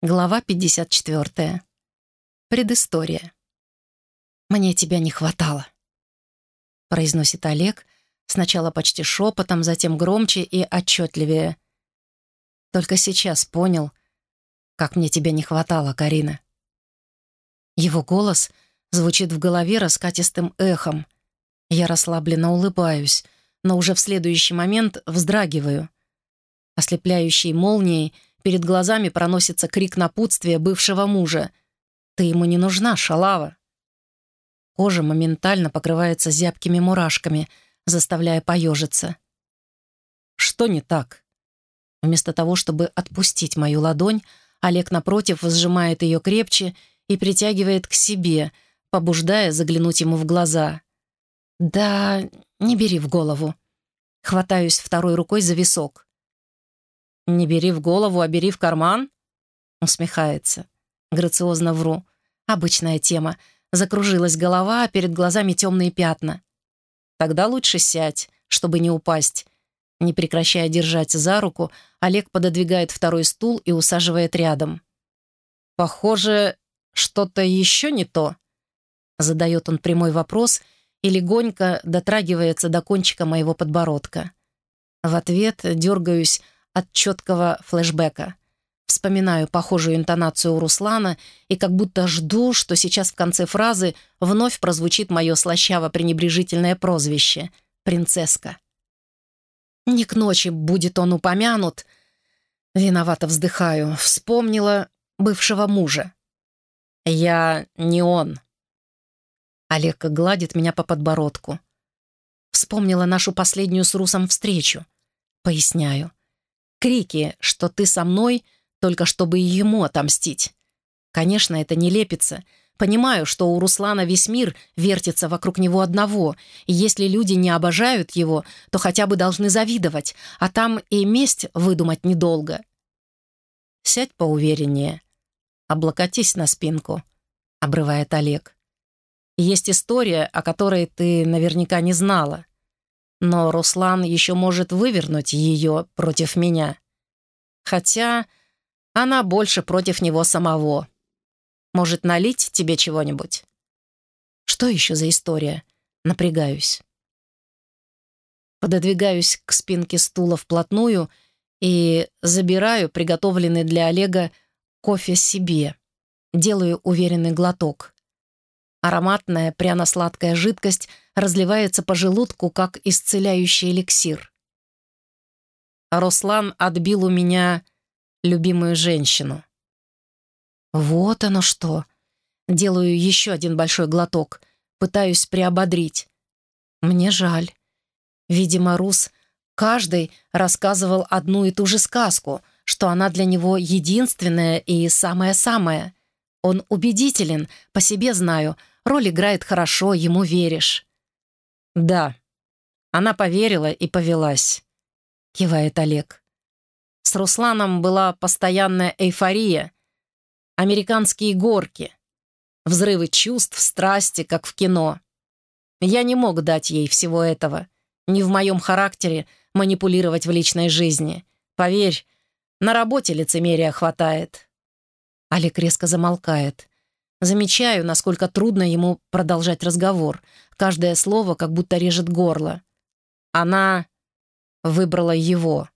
Глава 54. Предыстория. «Мне тебя не хватало», — произносит Олег, сначала почти шепотом, затем громче и отчетливее. «Только сейчас понял, как мне тебя не хватало, Карина». Его голос звучит в голове раскатистым эхом. Я расслабленно улыбаюсь, но уже в следующий момент вздрагиваю. Ослепляющей молнией — Перед глазами проносится крик напутствия бывшего мужа. «Ты ему не нужна, шалава!» Кожа моментально покрывается зябкими мурашками, заставляя поежиться. «Что не так?» Вместо того, чтобы отпустить мою ладонь, Олег, напротив, сжимает ее крепче и притягивает к себе, побуждая заглянуть ему в глаза. «Да, не бери в голову». Хватаюсь второй рукой за висок. «Не бери в голову, а бери в карман?» Усмехается. Грациозно вру. Обычная тема. Закружилась голова, а перед глазами темные пятна. «Тогда лучше сядь, чтобы не упасть». Не прекращая держать за руку, Олег пододвигает второй стул и усаживает рядом. «Похоже, что-то еще не то?» Задает он прямой вопрос и легонько дотрагивается до кончика моего подбородка. В ответ дергаюсь, от четкого флешбека. Вспоминаю похожую интонацию у Руслана и как будто жду, что сейчас в конце фразы вновь прозвучит мое слащаво-пренебрежительное прозвище — «принцесска». Не к ночи будет он упомянут. Виновато вздыхаю. Вспомнила бывшего мужа. Я не он. Олег гладит меня по подбородку. Вспомнила нашу последнюю с Русом встречу. Поясняю. Крики, что ты со мной, только чтобы ему отомстить. Конечно, это не лепится. Понимаю, что у Руслана весь мир вертится вокруг него одного, и если люди не обожают его, то хотя бы должны завидовать, а там и месть выдумать недолго. «Сядь поувереннее. Облокотись на спинку», — обрывает Олег. «Есть история, о которой ты наверняка не знала. Но Руслан еще может вывернуть ее против меня. Хотя она больше против него самого. Может, налить тебе чего-нибудь? Что еще за история? Напрягаюсь. Пододвигаюсь к спинке стула вплотную и забираю приготовленный для Олега кофе себе. Делаю уверенный глоток. Ароматная пряно-сладкая жидкость разливается по желудку, как исцеляющий эликсир. Руслан отбил у меня любимую женщину. Вот оно что. Делаю еще один большой глоток. Пытаюсь приободрить. Мне жаль. Видимо, Рус каждый рассказывал одну и ту же сказку, что она для него единственная и самая-самая. Он убедителен, по себе знаю, роль играет хорошо, ему веришь. «Да». Она поверила и повелась, — кивает Олег. С Русланом была постоянная эйфория, американские горки, взрывы чувств, страсти, как в кино. Я не мог дать ей всего этого, не в моем характере манипулировать в личной жизни. Поверь, на работе лицемерия хватает. Олег резко замолкает. Замечаю, насколько трудно ему продолжать разговор. Каждое слово как будто режет горло. Она выбрала его.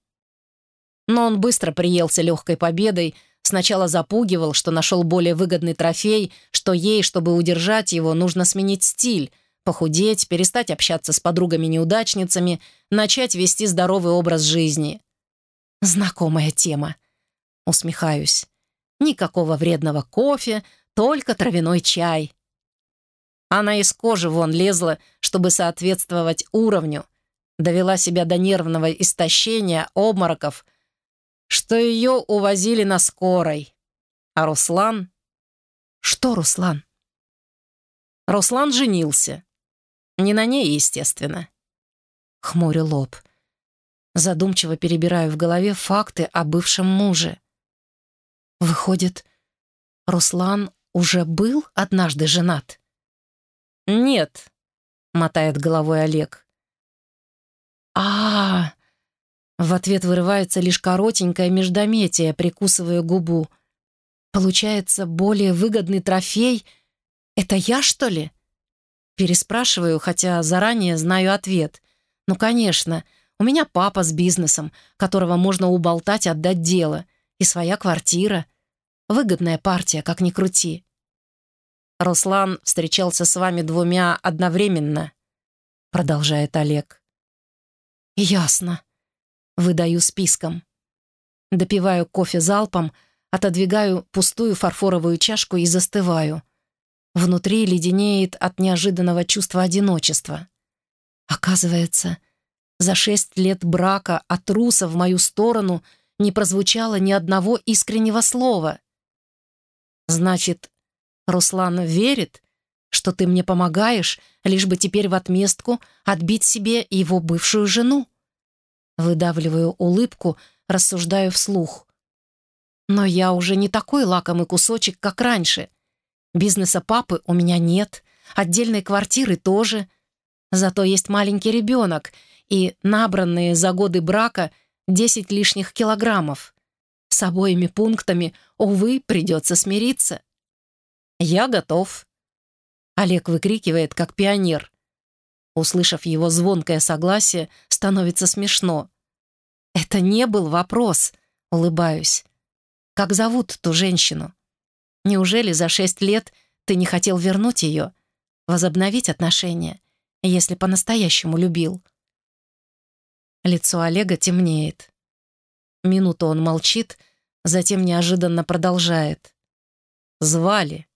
Но он быстро приелся легкой победой, сначала запугивал, что нашел более выгодный трофей, что ей, чтобы удержать его, нужно сменить стиль, похудеть, перестать общаться с подругами-неудачницами, начать вести здоровый образ жизни. Знакомая тема. Усмехаюсь. Никакого вредного кофе, только травяной чай. Она из кожи вон лезла, чтобы соответствовать уровню, довела себя до нервного истощения, обмороков, что ее увозили на скорой. А Руслан... Что Руслан? Руслан женился. Не на ней, естественно. Хмурю лоб. Задумчиво перебираю в голове факты о бывшем муже. Выходит, Руслан уже был однажды женат? «Нет», — мотает головой Олег. а, -а, -а В ответ вырывается лишь коротенькое междометие, прикусывая губу. Получается, более выгодный трофей — это я, что ли? Переспрашиваю, хотя заранее знаю ответ. Ну, конечно, у меня папа с бизнесом, которого можно уболтать отдать дело, и своя квартира. Выгодная партия, как ни крути. Руслан встречался с вами двумя одновременно, продолжает Олег. Ясно. Выдаю списком. Допиваю кофе залпом, отодвигаю пустую фарфоровую чашку и застываю. Внутри леденеет от неожиданного чувства одиночества. Оказывается, за шесть лет брака от Руса в мою сторону не прозвучало ни одного искреннего слова. Значит, Руслан верит, что ты мне помогаешь, лишь бы теперь в отместку отбить себе его бывшую жену. Выдавливаю улыбку, рассуждаю вслух. Но я уже не такой лакомый кусочек, как раньше. Бизнеса папы у меня нет, отдельной квартиры тоже. Зато есть маленький ребенок и набранные за годы брака 10 лишних килограммов. С обоими пунктами, увы, придется смириться. «Я готов», — Олег выкрикивает, как пионер. Услышав его звонкое согласие, становится смешно. «Это не был вопрос», — улыбаюсь. «Как зовут ту женщину? Неужели за шесть лет ты не хотел вернуть ее, возобновить отношения, если по-настоящему любил?» Лицо Олега темнеет. Минуту он молчит, затем неожиданно продолжает. «Звали.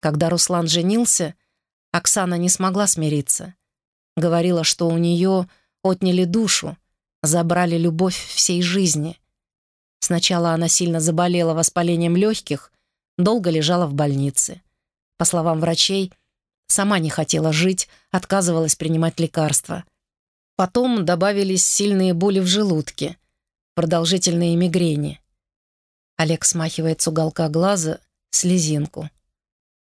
Когда Руслан женился, Оксана не смогла смириться. Говорила, что у нее отняли душу, забрали любовь всей жизни. Сначала она сильно заболела воспалением легких, долго лежала в больнице. По словам врачей, сама не хотела жить, отказывалась принимать лекарства. Потом добавились сильные боли в желудке, продолжительные мигрени. Олег смахивает с уголка глаза слезинку.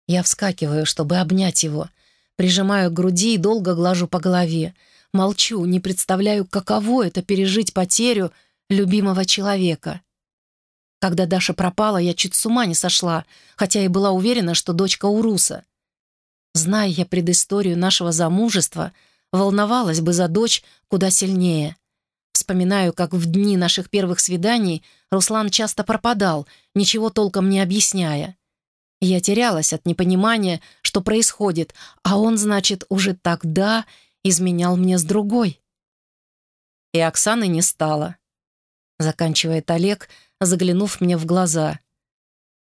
Я вскакиваю, чтобы обнять его, прижимаю к груди и долго глажу по голове. Молчу, не представляю, каково это пережить потерю любимого человека. Когда Даша пропала, я чуть с ума не сошла, хотя и была уверена, что дочка Уруса. Зная я предысторию нашего замужества, волновалась бы за дочь куда сильнее. Вспоминаю, как в дни наших первых свиданий Руслан часто пропадал, ничего толком не объясняя. Я терялась от непонимания, что происходит, а он, значит, уже тогда изменял мне с другой. И Оксаны не стало. Заканчивает Олег, заглянув мне в глаза.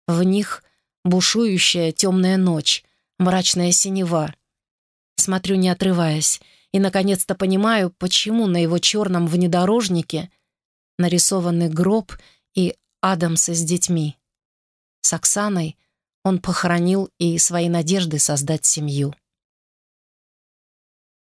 В них бушующая темная ночь, мрачная синева. Смотрю, не отрываясь, и, наконец-то, понимаю, почему на его черном внедорожнике нарисованы гроб и Адамсы с детьми. С Оксаной он похоронил и свои надежды создать семью.